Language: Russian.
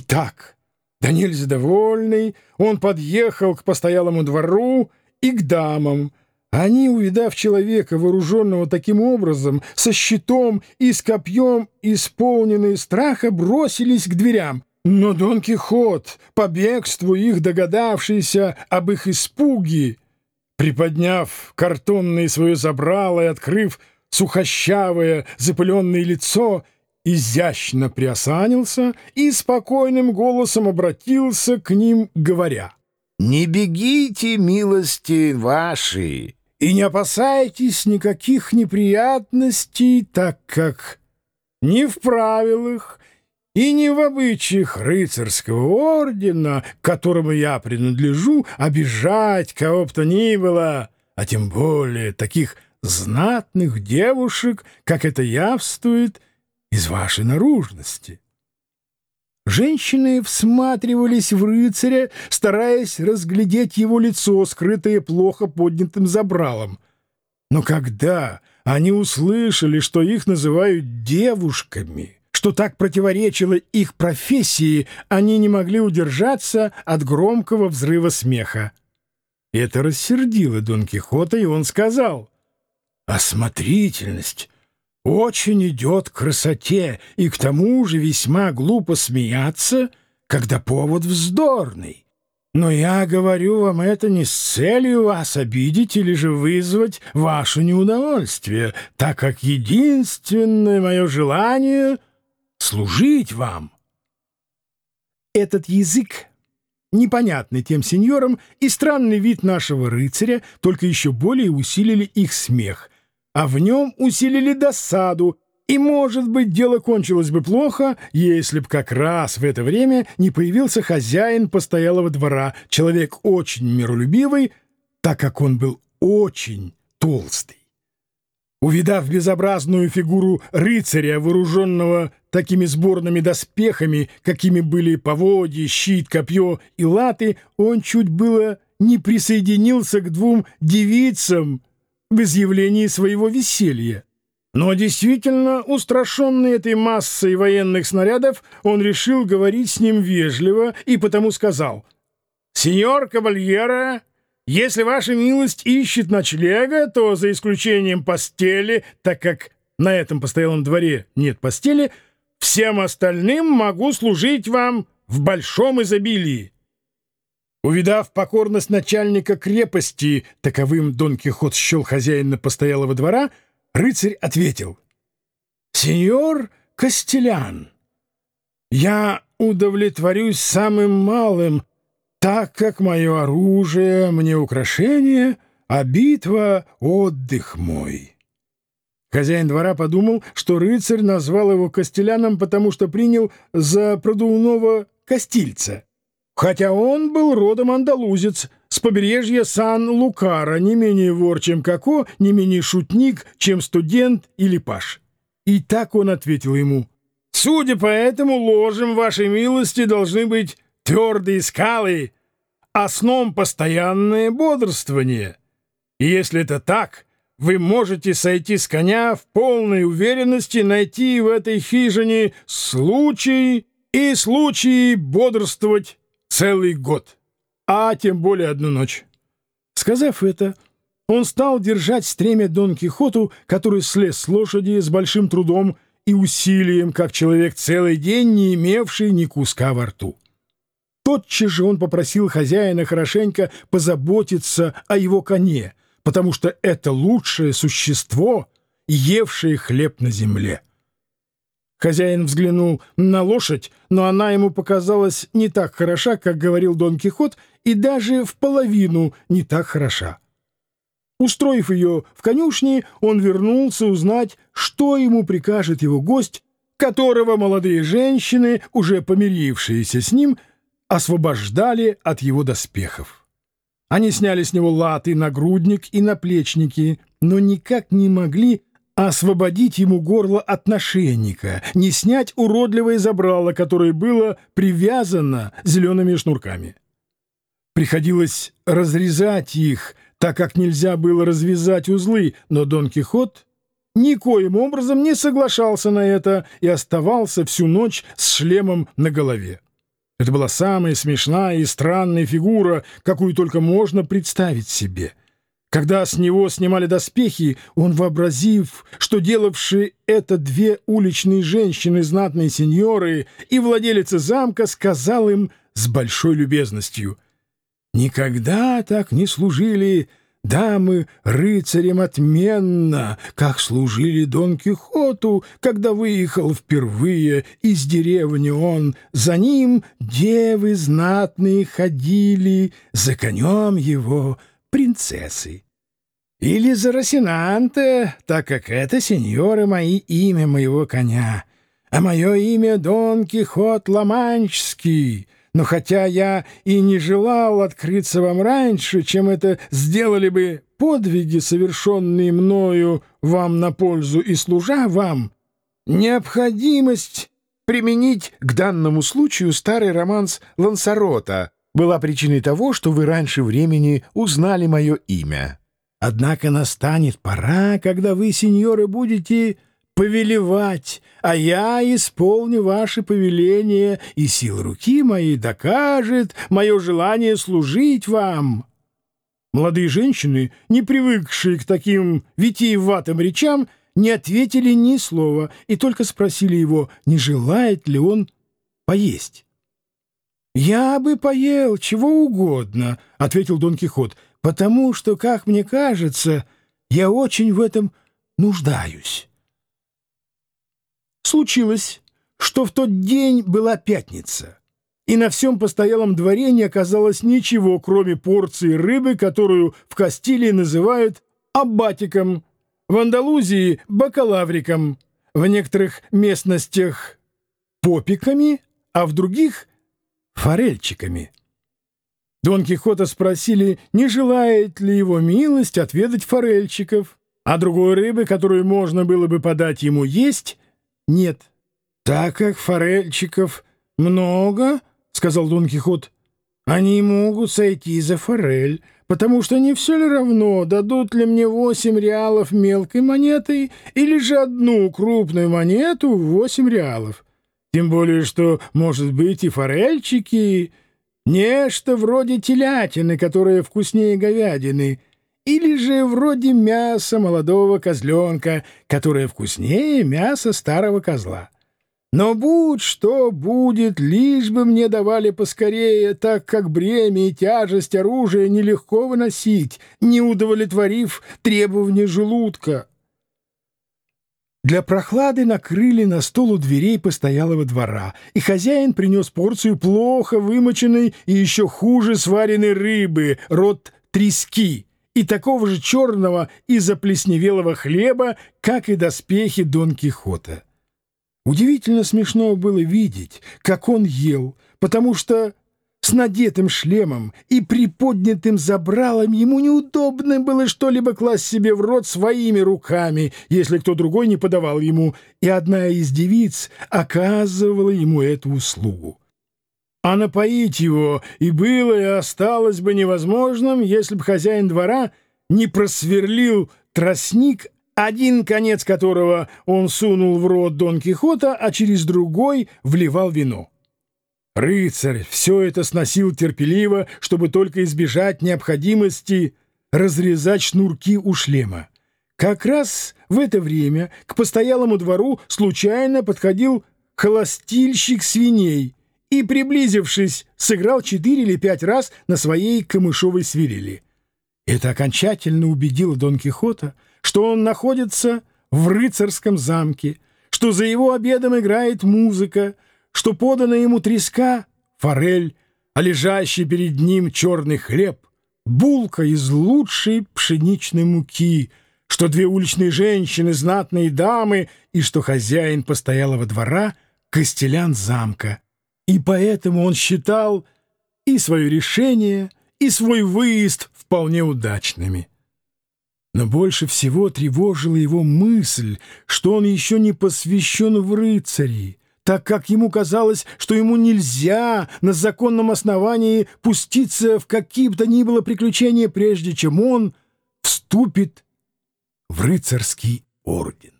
Итак, Даниэль довольный, он подъехал к постоялому двору и к дамам. Они, увидав человека, вооруженного таким образом, со щитом и с копьем, исполненные страха, бросились к дверям. Но Дон Кихот, по бегству их догадавшийся об их испуге, приподняв картонное свое забрало и открыв сухощавое запыленное лицо, изящно приосанился и спокойным голосом обратился к ним, говоря, «Не бегите, милости ваши, и не опасайтесь никаких неприятностей, так как ни в правилах и не в обычаях рыцарского ордена, которому я принадлежу, обижать кого бы то ни было, а тем более таких знатных девушек, как это явствует из вашей наружности. Женщины всматривались в рыцаря, стараясь разглядеть его лицо, скрытое плохо поднятым забралом. Но когда они услышали, что их называют девушками, что так противоречило их профессии, они не могли удержаться от громкого взрыва смеха. Это рассердило Дон Кихота, и он сказал, «Осмотрительность очень идет красоте, и к тому же весьма глупо смеяться, когда повод вздорный. Но я говорю вам это не с целью вас обидеть или же вызвать ваше неудовольствие, так как единственное мое желание — служить вам. Этот язык, непонятный тем сеньорам, и странный вид нашего рыцаря только еще более усилили их смех — а в нем усилили досаду, и, может быть, дело кончилось бы плохо, если б как раз в это время не появился хозяин постоялого двора, человек очень миролюбивый, так как он был очень толстый. Увидав безобразную фигуру рыцаря, вооруженного такими сборными доспехами, какими были поводья, щит, копье и латы, он чуть было не присоединился к двум девицам, в изъявлении своего веселья. Но действительно, устрашенный этой массой военных снарядов, он решил говорить с ним вежливо и потому сказал «Сеньор Кавальера, если ваша милость ищет ночлега, то за исключением постели, так как на этом постоялом дворе нет постели, всем остальным могу служить вам в большом изобилии». Увидав покорность начальника крепости, таковым Дон Кихот счел хозяина постоялого двора, рыцарь ответил. «Сеньор Костелян, я удовлетворюсь самым малым, так как мое оружие мне украшение, а битва — отдых мой». Хозяин двора подумал, что рыцарь назвал его Костеляном, потому что принял за продувного Костильца хотя он был родом андалузец, с побережья Сан-Лукара, не менее вор, чем Коко, не менее шутник, чем студент или паш. И так он ответил ему, «Судя по этому, ложем вашей милости должны быть твердые скалы, а сном постоянное бодрствование. И если это так, вы можете сойти с коня в полной уверенности найти в этой хижине случай и случаи бодрствовать целый год, а тем более одну ночь. Сказав это, он стал держать стремя Дон Кихоту, который слез с лошади с большим трудом и усилием, как человек целый день, не имевший ни куска во рту. Тотчас же он попросил хозяина хорошенько позаботиться о его коне, потому что это лучшее существо, евшее хлеб на земле. Хозяин взглянул на лошадь, но она ему показалась не так хороша, как говорил Дон Кихот, и даже в половину не так хороша. Устроив ее в конюшне, он вернулся узнать, что ему прикажет его гость, которого молодые женщины, уже помирившиеся с ним, освобождали от его доспехов. Они сняли с него латы, нагрудник и наплечники, но никак не могли освободить ему горло от нашейника, не снять уродливое забрало, которое было привязано зелеными шнурками. Приходилось разрезать их, так как нельзя было развязать узлы, но Дон Кихот никоим образом не соглашался на это и оставался всю ночь с шлемом на голове. Это была самая смешная и странная фигура, какую только можно представить себе. Когда с него снимали доспехи, он, вообразив, что делавшие это две уличные женщины, знатные сеньоры и владелицы замка, сказал им с большой любезностью, «Никогда так не служили дамы рыцарям отменно, как служили Дон Кихоту, когда выехал впервые из деревни он. За ним девы знатные ходили, за конем его принцессы. Или за Росинанте, так как это, сеньоры, мои имя моего коня, а мое имя Дон Кихот Ламанчский». Но хотя я и не желал открыться вам раньше, чем это сделали бы подвиги, совершенные мною вам на пользу и служа вам, необходимость применить к данному случаю старый романс Лансарота была причиной того, что вы раньше времени узнали мое имя. Однако настанет пора, когда вы, сеньоры, будете повелевать, а я исполню ваши повеления, и сил руки моей докажет мое желание служить вам». Молодые женщины, не привыкшие к таким витиеватым речам, не ответили ни слова и только спросили его, не желает ли он поесть. «Я бы поел чего угодно», — ответил Дон Кихот, «потому что, как мне кажется, я очень в этом нуждаюсь». Случилось, что в тот день была пятница, и на всем постоялом дворе не оказалось ничего, кроме порции рыбы, которую в Кастилии называют аббатиком, в Андалузии — бакалавриком, в некоторых местностях — попиками, а в других — форельчиками. Дон Кихота спросили, не желает ли его милость отведать форельчиков, а другой рыбы, которую можно было бы подать ему есть — нет. Так как форельчиков много, — сказал Дон Кихот, — они могут сойти за форель, потому что не все ли равно, дадут ли мне восемь реалов мелкой монетой или же одну крупную монету в восемь реалов. Тем более, что, может быть, и форельчики — нечто вроде телятины, которая вкуснее говядины — или же вроде мяса молодого козленка, которое вкуснее мяса старого козла. Но будь что будет, лишь бы мне давали поскорее, так как бремя и тяжесть оружия нелегко выносить, не удовлетворив требования желудка. Для прохлады накрыли на стол у дверей постоялого двора, и хозяин принес порцию плохо вымоченной и еще хуже сваренной рыбы, рот трески и такого же черного и заплесневелого хлеба, как и доспехи Дон Кихота. Удивительно смешно было видеть, как он ел, потому что с надетым шлемом и приподнятым забралом ему неудобно было что-либо класть себе в рот своими руками, если кто другой не подавал ему, и одна из девиц оказывала ему эту услугу а напоить его и было, и осталось бы невозможным, если бы хозяин двора не просверлил тростник, один конец которого он сунул в рот Дон Кихота, а через другой вливал вино. Рыцарь все это сносил терпеливо, чтобы только избежать необходимости разрезать шнурки у шлема. Как раз в это время к постоялому двору случайно подходил холостильщик свиней — и, приблизившись, сыграл четыре или пять раз на своей камышовой свирели. Это окончательно убедило Дон Кихота, что он находится в рыцарском замке, что за его обедом играет музыка, что подана ему треска — форель, а лежащий перед ним черный хлеб — булка из лучшей пшеничной муки, что две уличные женщины — знатные дамы, и что хозяин постоялого двора — костелян замка — и поэтому он считал и свое решение, и свой выезд вполне удачными. Но больше всего тревожила его мысль, что он еще не посвящен в рыцари, так как ему казалось, что ему нельзя на законном основании пуститься в какие бы то ни было приключения, прежде чем он вступит в рыцарский орден.